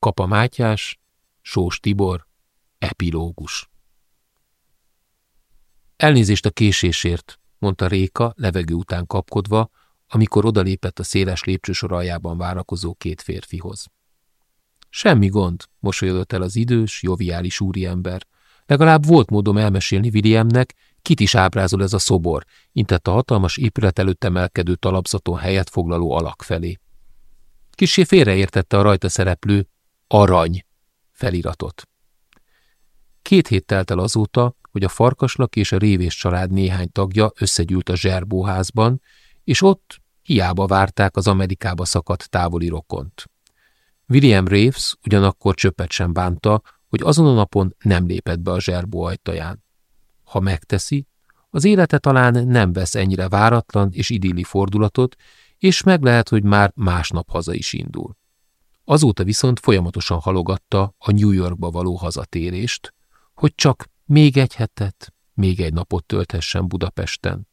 Kapa Mátyás, Sós Tibor, epilógus. Elnézést a késésért, mondta Réka levegő után kapkodva, amikor odalépett a széles lépcsősor aljában várakozó két férfihoz. Semmi gond, mosolyodott el az idős, joviális úriember. Legalább volt módom elmesélni Williamnek, kit is ábrázol ez a szobor, intett a hatalmas épület előtt emelkedő talapzaton helyet foglaló alak felé. Kissé félreértette a rajta szereplő arany feliratot. Két hét telt el azóta, hogy a farkaslak és a révés család néhány tagja összegyűlt a zserbóházban, és ott hiába várták az Amerikába szakadt távoli rokont. William Raves ugyanakkor csöppet sem bánta, hogy azon a napon nem lépett be a zserbó ajtaján. Ha megteszi, az élete talán nem vesz ennyire váratlan és idilli fordulatot, és meg lehet, hogy már másnap haza is indul. Azóta viszont folyamatosan halogatta a New Yorkba való hazatérést, hogy csak még egy hetet, még egy napot tölthessen Budapesten.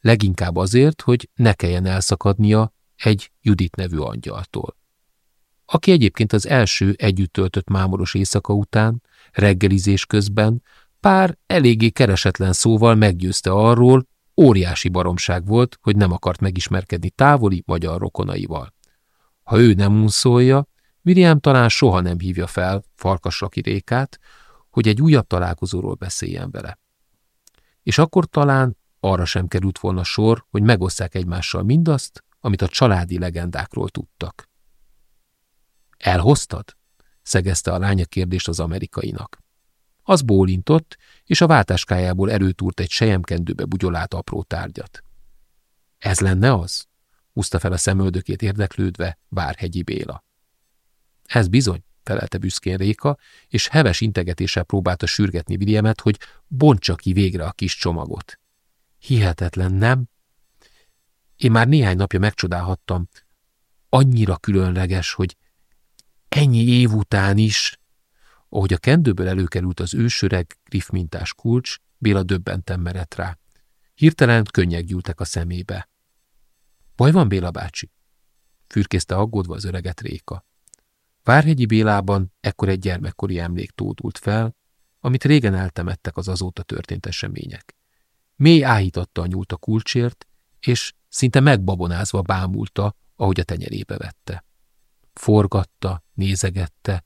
Leginkább azért, hogy ne kelljen elszakadnia egy Judit nevű angyaltól. Aki egyébként az első együtt töltött mámoros éjszaka után, reggelizés közben, pár eléggé keresetlen szóval meggyőzte arról, óriási baromság volt, hogy nem akart megismerkedni távoli magyar rokonaival. Ha ő nem unszolja, Miriam talán soha nem hívja fel Farkaslaki Rékát, hogy egy újabb találkozóról beszéljen vele. És akkor talán arra sem került volna sor, hogy megosszák egymással mindazt, amit a családi legendákról tudtak. Elhoztad? szegezte a lánya kérdést az amerikainak. Az bólintott, és a váltáskájából előtúrt egy sejemkendőbe bugyolált apró tárgyat. Ez lenne az? Húzta fel a szemöldökét érdeklődve Várhegyi Béla. Ez bizony, felelte büszkén Réka, és heves integetéssel próbálta sürgetni Williamet, hogy bontsa ki végre a kis csomagot. Hihetetlen, nem? Én már néhány napja megcsodálhattam. Annyira különleges, hogy ennyi év után is... Ahogy a kendőből előkerült az ősöreg, griffmintás kulcs, Béla döbbenten merett rá. Hirtelen könnyek gyúltak a szemébe. Baj van, Béla bácsi? Fürkészte aggódva az öreget Réka. Várhegyi Bélában ekkor egy gyermekkori emlék tódult fel, amit régen eltemettek az azóta történt események. Mély áhította a nyúlt a kulcsért, és szinte megbabonázva bámulta, ahogy a tenyerébe vette. Forgatta, nézegette,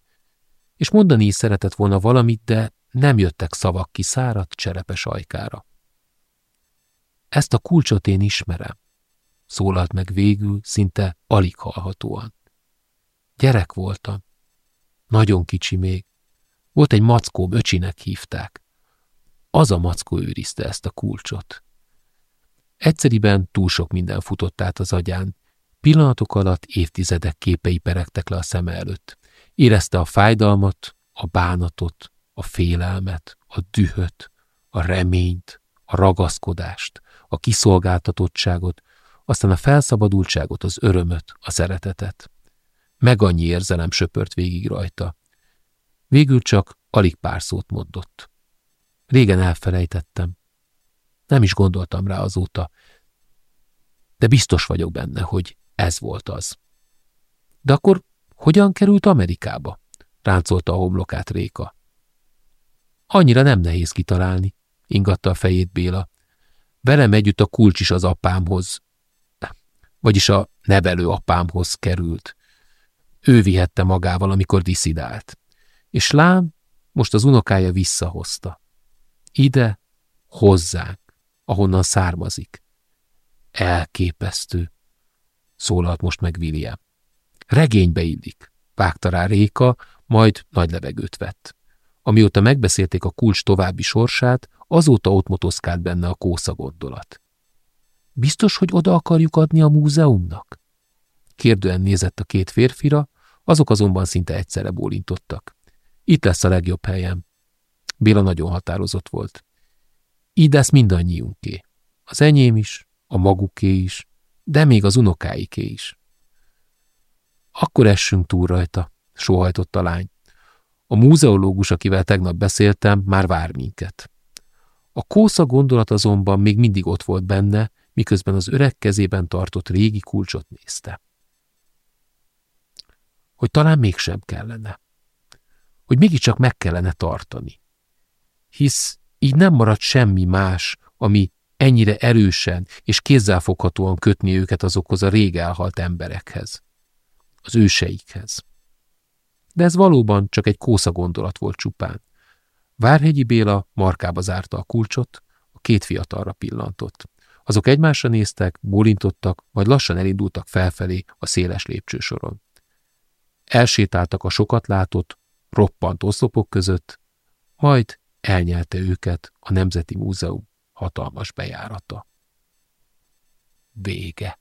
és mondani is szeretett volna valamit, de nem jöttek szavak ki száradt cserepes ajkára. Ezt a kulcsot én ismerem, szólalt meg végül, szinte alig hallhatóan. Gyerek voltam. Nagyon kicsi még. Volt egy mackóm, öcsinek hívták. Az a mackó őrizte ezt a kulcsot. Egyszeriben túl sok minden futott át az agyán. Pillanatok alatt évtizedek képei peregtek le a szeme előtt. Érezte a fájdalmat, a bánatot, a félelmet, a dühöt, a reményt, a ragaszkodást, a kiszolgáltatottságot, aztán a felszabadultságot, az örömöt, a szeretetet. Meg annyi érzelem söpört végig rajta. Végül csak alig pár szót mondott. Régen elfelejtettem. Nem is gondoltam rá azóta, de biztos vagyok benne, hogy ez volt az. De akkor hogyan került Amerikába? ráncolta a homlokát Réka. Annyira nem nehéz kitalálni, ingatta a fejét Béla. Velem együtt a kulcs is az apámhoz, vagyis a nevelő apámhoz került. Ő vihette magával, amikor diszidált. És lám, most az unokája visszahozta. Ide, hozzánk, ahonnan származik. Elképesztő, szólalt most meg William. Regénybe illik, vágta rá Réka, majd nagy levegőt vett. Amióta megbeszélték a kulcs további sorsát, azóta ott motoszkált benne a kósza gondolat. Biztos, hogy oda akarjuk adni a múzeumnak? Kérdően nézett a két férfira, azok azonban szinte egyszerre bólintottak. Itt lesz a legjobb helyem. Béla nagyon határozott volt. Így lesz mindannyiunké. Az enyém is, a maguké is, de még az unokáiké is. Akkor essünk túl rajta, sóhajtott a lány. A múzeológus, akivel tegnap beszéltem, már vár minket. A kósza gondolat azonban még mindig ott volt benne, miközben az öreg kezében tartott régi kulcsot nézte. hogy talán mégsem kellene. Hogy mégiscsak meg kellene tartani. Hisz így nem marad semmi más, ami ennyire erősen és kézzelfoghatóan kötni őket azokhoz a rég elhalt emberekhez, az őseikhez. De ez valóban csak egy kósza gondolat volt csupán. Várhegyi Béla markába zárta a kulcsot, a két fiatalra pillantott. Azok egymásra néztek, bólintottak, majd lassan elindultak felfelé a széles lépcsősoron. Elsétáltak a sokat látott, roppant oszlopok között, majd elnyelte őket a Nemzeti Múzeum hatalmas bejárata. Vége.